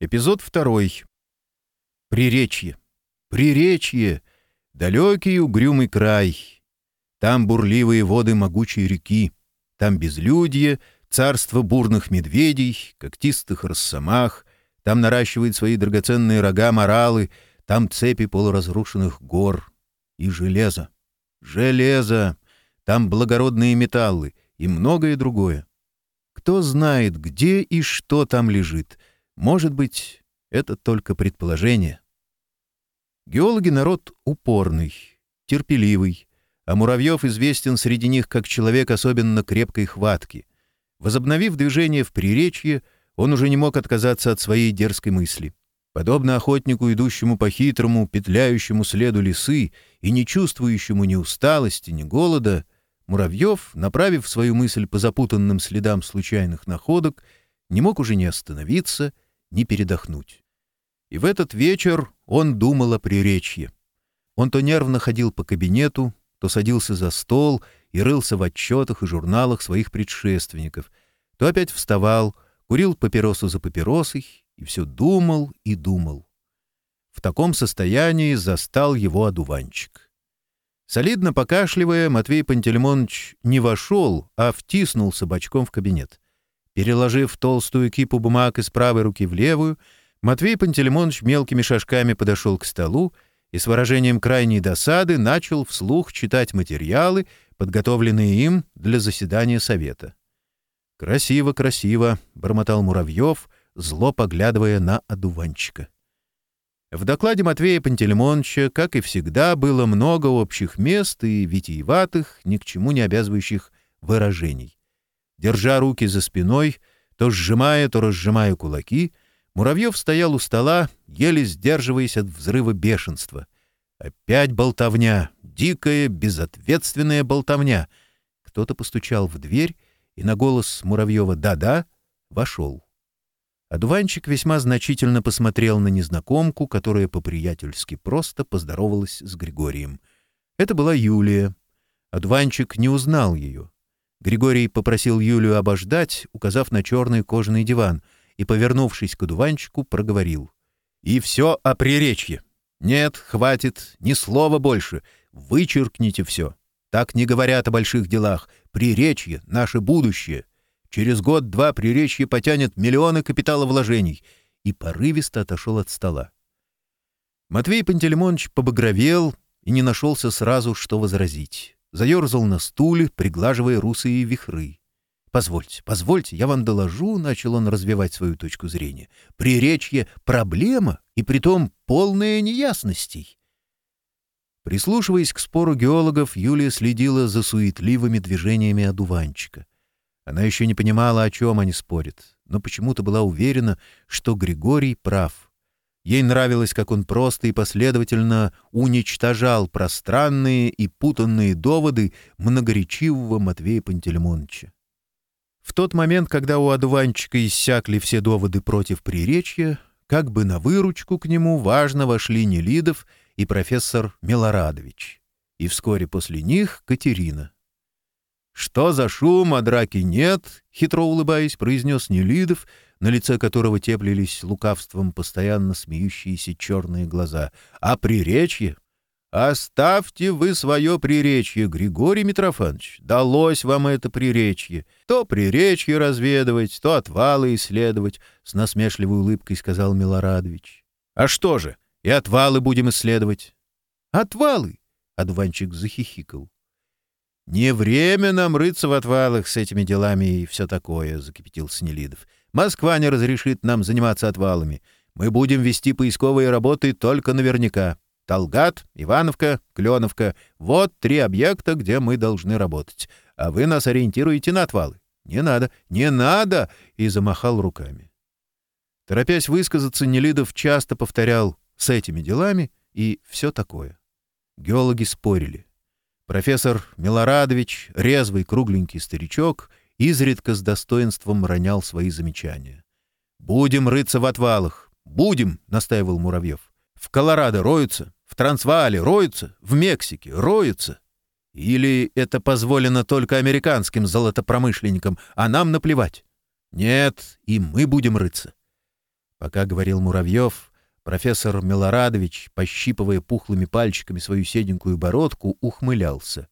Эпизод второй. Приречье. Приречье. Далекий угрюмый край. Там бурливые воды могучей реки. Там безлюдье, царство бурных медведей, когтистых росомах. Там наращивает свои драгоценные рога моралы. Там цепи полуразрушенных гор. И железо. Железо. Там благородные металлы и многое другое. Кто знает, где и что там лежит — может быть, это только предположение. Геологи — народ упорный, терпеливый, а Муравьев известен среди них как человек особенно крепкой хватки. Возобновив движение в приречье, он уже не мог отказаться от своей дерзкой мысли. Подобно охотнику, идущему по хитрому, петляющему следу лисы и не чувствующему ни усталости, ни голода, Муравьев, направив свою мысль по запутанным следам случайных находок, не мог уже не остановиться — не передохнуть. И в этот вечер он думал о приречье. Он то нервно ходил по кабинету, то садился за стол и рылся в отчетах и журналах своих предшественников, то опять вставал, курил папиросу за папиросой и все думал и думал. В таком состоянии застал его одуванчик. Солидно покашливая, Матвей Пантельмонович не вошел, а втиснулся бочком в кабинет. Переложив толстую кипу бумаг из правой руки в левую, Матвей Пантелеймонович мелкими шажками подошел к столу и с выражением крайней досады начал вслух читать материалы, подготовленные им для заседания совета. «Красиво, красиво!» — бормотал Муравьев, зло поглядывая на одуванчика. В докладе Матвея Пантелеймоновича, как и всегда, было много общих мест и витиеватых, ни к чему не обязывающих выражений. Держа руки за спиной, то сжимая, то разжимая кулаки, Муравьев стоял у стола, еле сдерживаясь от взрыва бешенства. Опять болтовня, дикая, безответственная болтовня. Кто-то постучал в дверь, и на голос Муравьева «да-да» вошел. Одуванчик весьма значительно посмотрел на незнакомку, которая по-приятельски просто поздоровалась с Григорием. Это была Юлия. Одуванчик не узнал ее. Григорий попросил Юлию обождать, указав на черный кожаный диван, и, повернувшись к дуванчику, проговорил. «И все о приречье. Нет, хватит, ни слова больше. Вычеркните все. Так не говорят о больших делах. Приречье — наше будущее. Через год-два приречье потянет миллионы капиталовложений». И порывисто отошел от стола. Матвей Пантелеймонович побагровел и не нашелся сразу, что возразить заерзал на стуле, приглаживая русые вихры. «Позвольте, позвольте, я вам доложу», — начал он развивать свою точку зрения. «Приречье — проблема, и притом полная неясностей». Прислушиваясь к спору геологов, Юлия следила за суетливыми движениями одуванчика. Она еще не понимала, о чем они спорят, но почему-то была уверена, что Григорий прав — Ей нравилось, как он просто и последовательно уничтожал пространные и путанные доводы многоречивого Матвея Пантелеймоновича. В тот момент, когда у одуванчика иссякли все доводы против приречья, как бы на выручку к нему важно вошли Нелидов и профессор Милорадович. И вскоре после них Катерина. «Что за шум, а драки нет?» — хитро улыбаясь, произнес Нелидов, на лице которого теплились лукавством постоянно смеющиеся черные глаза. «А приречье?» «Оставьте вы свое приречье, Григорий Митрофанович! Далось вам это приречье! То приречье разведывать, то отвалы исследовать!» — с насмешливой улыбкой сказал Милорадович. «А что же, и отвалы будем исследовать!» «Отвалы!» — одуванчик захихикал. «Не время нам рыться в отвалах с этими делами и все такое», — закипятил Снелидов. «Москва не разрешит нам заниматься отвалами. Мы будем вести поисковые работы только наверняка. Толгат, Ивановка, Кленовка — вот три объекта, где мы должны работать. А вы нас ориентируете на отвалы. Не надо, не надо!» И замахал руками. Торопясь высказаться, Нелидов часто повторял «с этими делами» и все такое. Геологи спорили. Профессор Милорадович, резвый кругленький старичок, изредка с достоинством ронял свои замечания. «Будем рыться в отвалах! Будем!» — настаивал Муравьев. «В Колорадо роются, в Трансваале роются, в Мексике роются!» «Или это позволено только американским золотопромышленникам, а нам наплевать?» «Нет, и мы будем рыться!» Пока говорил Муравьев, Профессор Милорадович, пощипывая пухлыми пальчиками свою седенькую бородку, ухмылялся.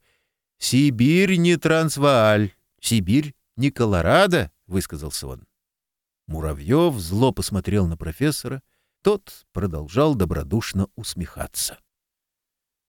«Сибирь не Трансвааль, Сибирь не Колорадо», — высказался он. Муравьев зло посмотрел на профессора, тот продолжал добродушно усмехаться.